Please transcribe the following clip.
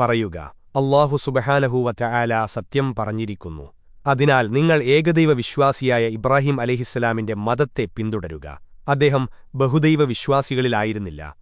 പറയുക അള്ളാഹു സുബഹാനഹൂവറ്റ ആല സത്യം പറഞ്ഞിരിക്കുന്നു. അതിനാൽ നിങ്ങൾ ഏകദൈവ വിശ്വാസിയായ ഇബ്രാഹിം അലഹിസ്സലാമിന്റെ മതത്തെ പിന്തുടരുക. അദ്ദേഹം ബഹുദൈവ വിശ്വാസികളിലായിരുന്നില്ല